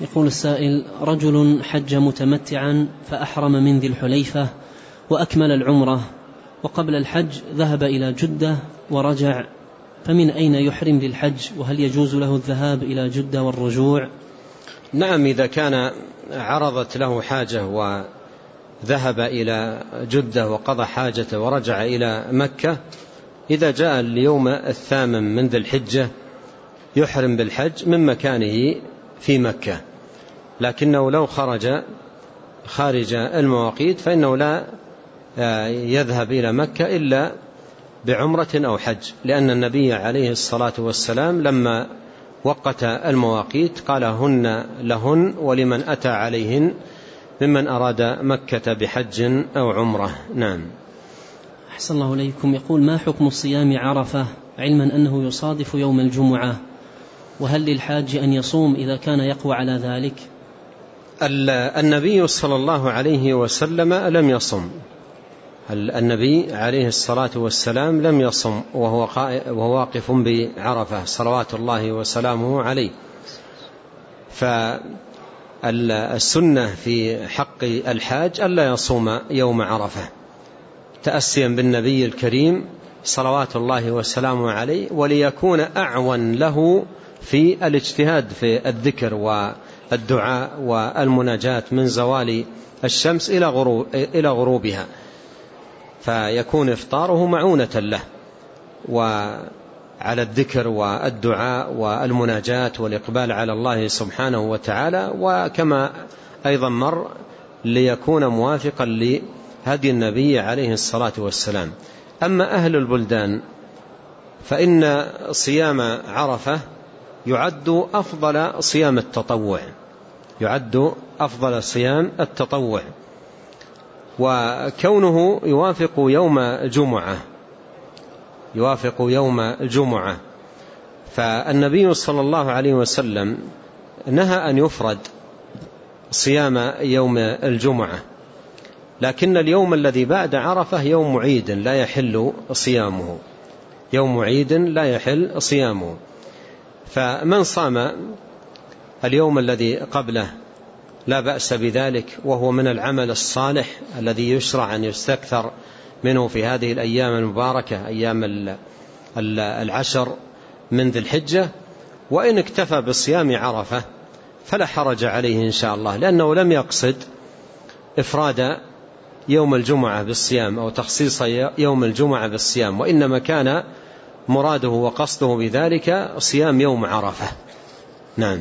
يقول السائل رجل حج متمتعا فأحرم من ذي الحليفة وأكمل العمرة وقبل الحج ذهب إلى جدة ورجع فمن أين يحرم للحج وهل يجوز له الذهاب إلى جدة والرجوع؟ نعم إذا كان عرضت له حاجة وذهب إلى جدة وقضى حاجته ورجع إلى مكة إذا جاء اليوم الثامن من ذي الحجة يحرم بالحج من مكانه في مكة. لكنه لو خرج خارج المواقيت فإنه لا يذهب إلى مكة إلا بعمرة أو حج. لأن النبي عليه الصلاة والسلام لما وقت المواقيت قال هن لهن ولمن أتى عليهن ممن أراد مكة بحج أو عمرة. نعم. أحسن الله إليكم. يقول ما حكم صيام عرفة علما أنه يصادف يوم الجمعة؟ وهل للحاج أن يصوم إذا كان يقوى على ذلك؟ النبي صلى الله عليه وسلم لم يصم. النبي عليه الصلاة والسلام لم يصم وهو, وهو واقف بعرفة صلوات الله وسلامه عليه. فالسنة في حق الحاج ألا يصوم يوم عرفة. تأسيا بالنبي الكريم صلوات الله وسلامه عليه وليكون أعون له في الاجتهاد في الذكر والدعاء والمناجاة من زوال الشمس إلى غروبها. فيكون إفطاره معونة له. وعلى الذكر والدعاء والمناجاة والإقبال على الله سبحانه وتعالى وكما أيضا مر ليكون موافقا لهدي النبي عليه الصلاة والسلام. أما أهل البلدان فإن صيام عرفة يعد أفضل صيام التطوع. يعد أفضل صيام التطوع. وكونه يوافق يوم جمعة يوافق يوم الجمعة فالنبي صلى الله عليه وسلم نهى أن يفرد صيام يوم الجمعة. لكن اليوم الذي بعد عرفة يوم عيد لا يحل صيامه. يوم عيد لا يحل صيامه. فمن صام اليوم الذي قبله لا بأس بذلك وهو من العمل الصالح الذي يشرع أن يستكثر منه في هذه الأيام المباركة أيام العشر من ذي الحجة. وإن اكتفى بصيام عرفة فلا حرج عليه إن شاء الله لأنه لم يقصد إفراد يوم الجمعة بالصيام أو تخصيص يوم الجمعة بالصيام وإنما كان مراده وقصده بذلك صيام يوم عرفة. نعم.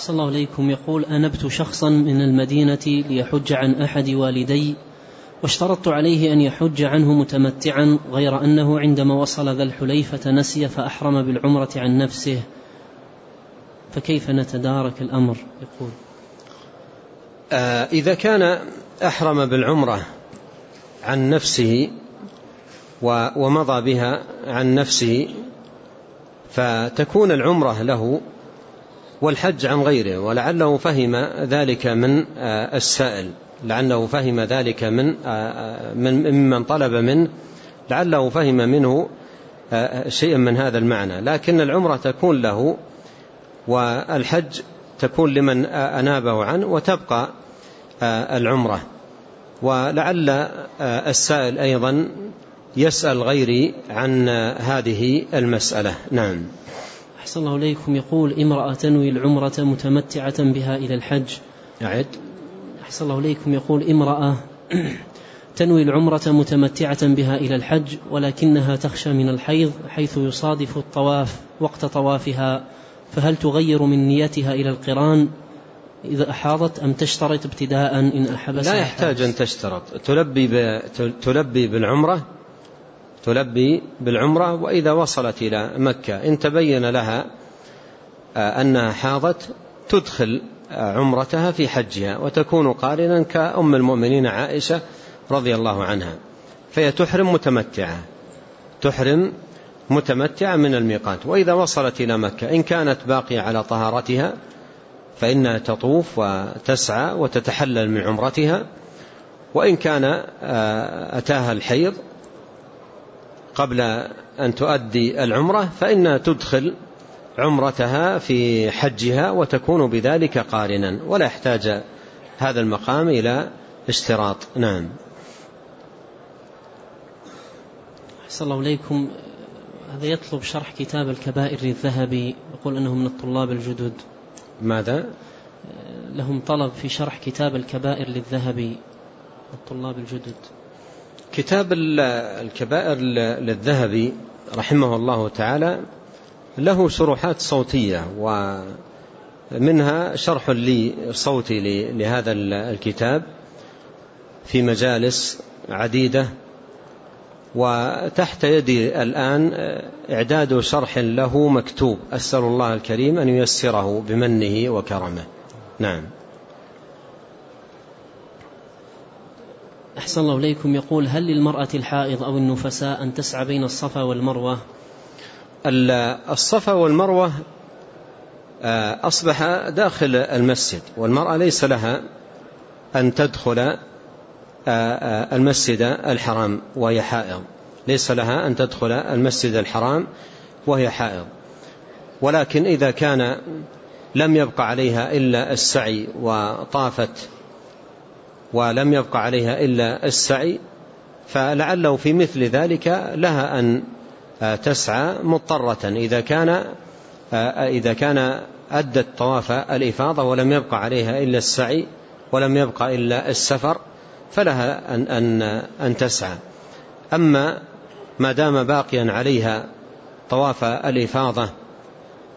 أحسن الله إليكم يقول أنبت شخصا من المدينة ليحج عن أحد والدي واشترطت عليه أن يحج عنه متمتعا غير أنه عندما وصل ذا الحليفة نسي فأحرم بالعمرة عن نفسه. فكيف نتدارك الأمر؟ يقول. آه إذا كان أحرم بالعمرة عن نفسه ومضى بها عن نفسه فتكون العمرة له والحج عن غيره ولعله فهم ذلك من آه، السائل. لعله فهم ذلك من آه، آه، من ممن طلب منه. لعله فهم منه شيئا من هذا المعنى. لكن العمرة تكون له والحج تكون لمن أنابه عنه وتبقى العمرة. ولعل السائل أيضا يسأل غيري عن هذه المسألة. نعم. أحسن الله إليكم. يقول امرأة تنوي العمرة متمتعة بها إلى الحج. أعد أحسن الله إليكم. يقول امرأة تنوي العمرة متمتعة بها إلى الحج ولكنها تخشى من الحيض حيث يصادف الطواف وقت طوافها. فهل تغير من نيتها إلى القران؟ إذا أحاضت أم تشترط ابتداء إن أحبس لا يحتاج أن تشترط. تلبي, تلبي بالعمرة تلبي بالعمرة وإذا وصلت إلى مكة. إن تبين لها آه، أنها حاضت تدخل آه، عمرتها في حجها وتكون قارنا كأم المؤمنين عائشة رضي الله عنها. فهي تحرم متمتعة تحرم متمتعة من الميقات. وإذا وصلت إلى مكة إن كانت باقية على طهارتها فإنها تطوف وتسعى وتتحلل من عمرتها. وإن كان آه، أتاها الحيض قبل أن تؤدي العمرة فإنها تدخل عمرتها في حجها وتكون بذلك قارنا ولا يحتاج هذا المقام إلى اشتراط. نعم. أحسن الله إليكم. هذا يطلب شرح كتاب الكبائر للذهبي يقول أنه من الطلاب الجدد. ماذا؟ لهم طلب في شرح كتاب الكبائر للذهبي الطلاب الجدد. كتاب الكبائر للذهبي رحمه الله تعالى له شروحات صوتية ومنها شرح لي صوتي لهذا الكتاب في مجالس عديدة وتحت يدي الآن إعداد شرح له مكتوب أسأل الله الكريم أن ييسره بمنه وكرمه. نعم. أحسن الله إليكم. يقول هل للمرأة الحائض أو النفساء أن تسعى بين الصفا والمروة؟ الصفا والمروة آه، أصبح داخل المسجد والمرأة ليس لها أن تدخل آه، آه، المسجد الحرام وهي حائض. ليس لها أن تدخل المسجد الحرام وهي حائض. ولكن إذا كان لم يبق عليها إلا السعي وطافت ولم يبق عليها إلا السعي فلعله في مثل ذلك لها أن تسعى مضطرة. إذا كان إذا كان أدت طواف الإفاضة ولم يبق عليها إلا السعي ولم يبق إلا السفر فلها أن, أن, أن تسعى. أما ما دام باقيا عليها طواف الإفاضة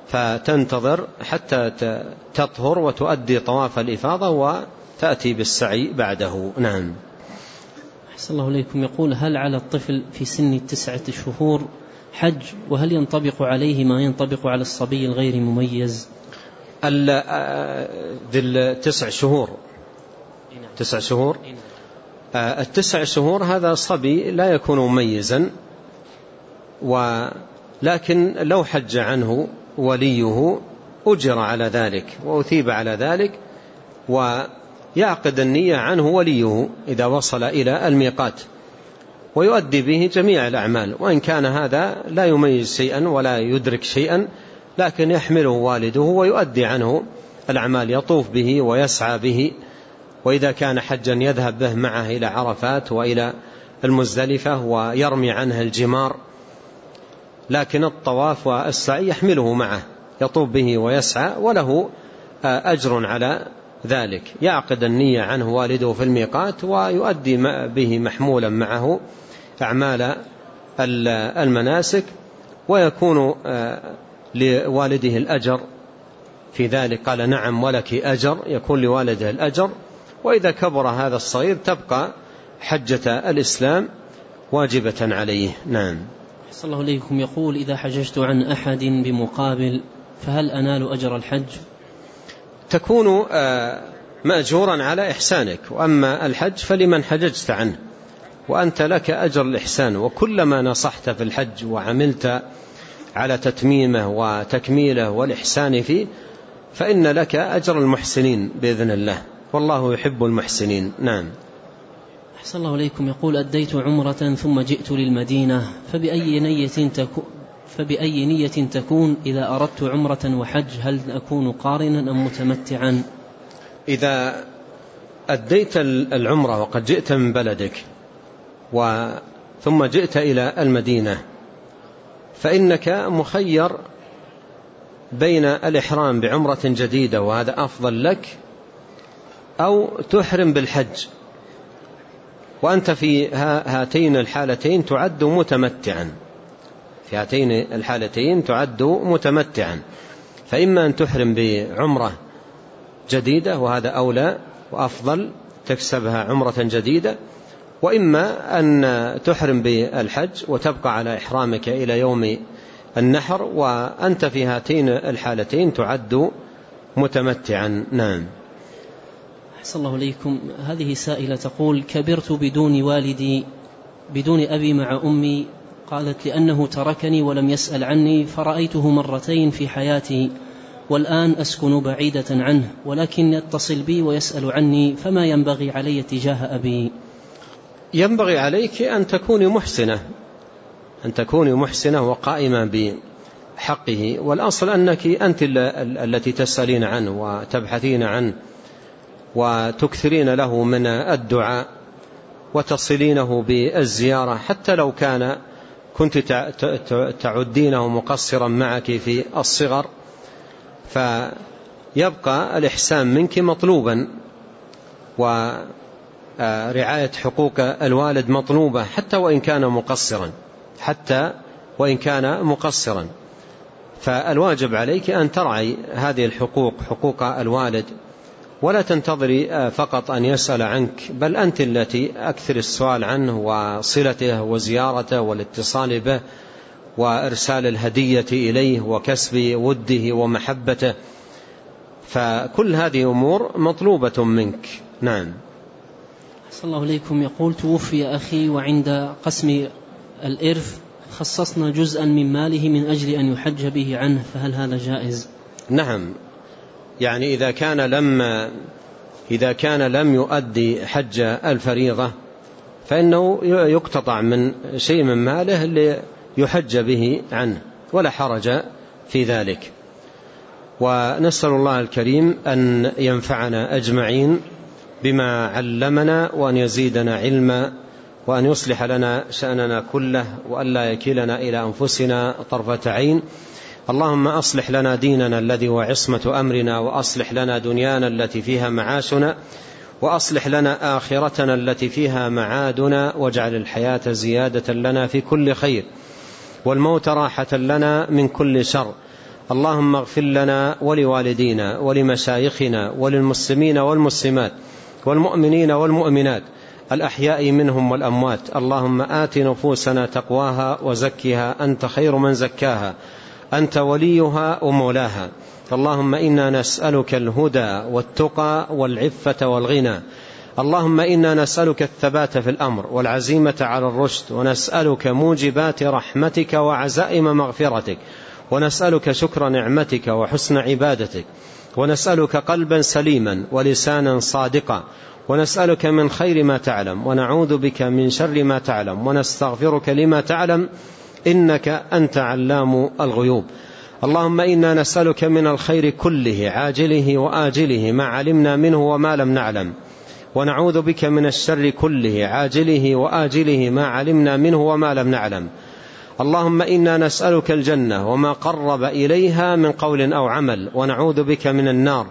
فتنتظر حتى تطهر وتؤدي طواف الإفاضة وتأتي بالسعي بعده. نعم. أحسن الله إليكم. يقول هل على الطفل في سن التسعة شهور حج؟ وهل ينطبق عليه ما ينطبق على الصبي الغير مميز؟ ذي التسع شهور. تسع شهور. التسع شهور هذا صبي لا يكون مميزا ولكن لو حج عنه وليه أجر على ذلك وأثيب على ذلك ويعقد النية عنه وليه إذا وصل إلى الميقات ويؤدي به جميع الأعمال. وإن كان هذا لا يميز شيئا ولا يدرك شيئا لكن يحمله والده ويؤدي عنه الأعمال يطوف به ويسعى به. وإذا كان حجا يذهب به معه إلى عرفات وإلى المزدلفة ويرمي عنه الجمار. لكن الطواف والسعي يحمله معه يطوف به ويسعى وله أجر على ذلك يعقد النية عنه والده في الميقات ويؤدي به محمولا معه أعمال المناسك ويكون آه، لوالده الأجر. في ذلك قال نعم ولك أجر يكون لوالده الأجر. وإذا كبر هذا الصغير تبقى حجة الإسلام واجبة عليه. نعم. صلى الله عليكم يقول إذا حججت عن أحد بمقابل فهل أنال أجر الحج؟ تكون آه، مأجورا على إحسانك. وأما الحج فلمن حججت عنه وأنت لك أجر الإحسان. وكلما نصحت في الحج وعملت على تتميمه وتكميله والإحسان فيه فإن لك أجر المحسنين بإذن الله. والله يحب المحسنين. نعم. أحسن الله إليكم. يقول أديت عمرة ثم جئت للمدينة فبأي نية تكون؟ فبأي نية تكون إذا أردت عمرة وحج؟ هل أكون قارنا أم متمتعا؟ إذا أديت العمرة وقد جئت من بلدك ثم جئت إلى المدينة فإنك مخير بين الإحرام بعمرة جديدة وهذا أفضل لك أو تحرم بالحج. وأنت في هاتين الحالتين تعد متمتعا. في هاتين الحالتين تعد متمتعا. فإما أن تحرم بعمرة جديدة وهذا أولى وأفضل تكسبها عمرة جديدة. وإما أن تحرم بالحج وتبقى على إحرامك إلى يوم النحر وأنت في هاتين الحالتين تعد متمتعا. نعم. أحسن الله إليكم. هذه سائلة تقول كبرت بدون والدي بدون أبي مع أمي قالت لأنه تركني ولم يسأل عني فرأيته مرتين في حياتي والآن أسكن بعيدة عنه ولكن يتصل بي ويسأل عني فما ينبغي علي تجاه أبي؟ ينبغي عليك أن تكوني محسنة أن تكوني محسنة وقائمة حقه والأصل أنك أنت التي تسألين عنه وتبحثين عنه وتكثرين له من الدعاء وتصلينه بالزيارة حتى لو كان كنت تعدينه مقصرا معك في الصغر فيبقى الإحسان منك مطلوبا ورعاية حقوق الوالد مطلوبة حتى وإن كان مقصرا حتى وإن كان مقصرا. فالواجب عليك أن ترعي هذه الحقوق حقوق الوالد. ولا تنتظري فقط أن يسأل عنك بل أنت التي أكثر السؤال عنه وصلته وزيارته والاتصال به وإرسال الهدية إليه وكسب وده ومحبته. فكل هذه أمور مطلوبة منك. نعم. صلى الله عليكم يقول توفي أخي وعند قسم الإرث خصصنا جزءا من ماله من أجل أن يحج به عنه فهل هذا جائز؟ نعم. يعني إذا كان لم إذا كان لم يؤدي حج الفريضة فإنه يقتطع من شيء من ماله ليحج به عنه ولا حرج في ذلك. ونسأل الله الكريم أن ينفعنا أجمعين بما علمنا وأن يزيدنا علما وأن يصلح لنا شأننا كله وأن لا يكلنا إلى أنفسنا طرفة عين. اللهم أصلح لنا ديننا الذي هو عصمة أمرنا وأصلح لنا دنيانا التي فيها معاشنا وأصلح لنا آخرتنا التي فيها معادنا واجعل الحياة زيادة لنا في كل خير والموت راحة لنا من كل شر. اللهم اغفر لنا ولوالدينا ولمشايخنا وللمسلمين والمسلمات والمؤمنين والمؤمنات الأحياء منهم والأموات. اللهم آت نفوسنا تقواها وزكها أنت خير من زكاها. أنت وليها ومولاها. اللهم إنا نسألك الهدى والتقى والعفة والغنى. اللهم إنا نسألك الثبات في الأمر والعزيمة على الرشد. ونسألك موجبات رحمتك وعزائم مغفرتك. ونسألك شكر نعمتك وحسن عبادتك. ونسألك قلبا سليما ولسانا صادقا. ونسألك من خير ما تعلم. ونعوذ بك من شر ما تعلم. ونستغفرك لما تعلم. إنك أنت علام الغيوب. اللهم إنا نسألك من الخير كله عاجله وآجله ما علمنا منه وما لم نعلم. ونعوذ بك من الشر كله عاجله وآجله ما علمنا منه وما لم نعلم. اللهم إنا نسألك الجنة وما قرب إليها من قول أو عمل. ونعوذ بك من النار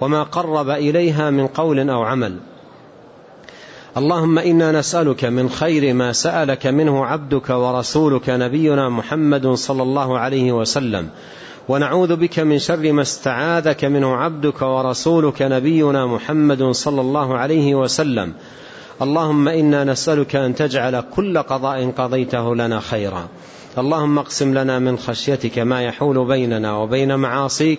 وما قرب إليها من قول أو عمل. اللهم إنا نسألك من خير ما سألك منه عبدك ورسولك نبينا محمد صلى الله عليه وسلم. ونعوذ بك من شر ما استعاذك منه عبدك ورسولك نبينا محمد صلى الله عليه وسلم. اللهم إنا نسألك أن تجعل كل قضاء قضيته لنا خيرا. اللهم اقسم لنا من خشيتك ما يحول بيننا وبين معاصيك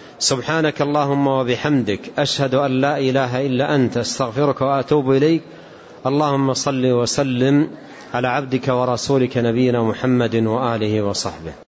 سبحانك اللهم وبحمدك أشهد أن لا إله إلا أنت أستغفرك وأتوب إليك. اللهم صل وسلم على عبدك ورسولك نبينا محمد وآله وصحبه.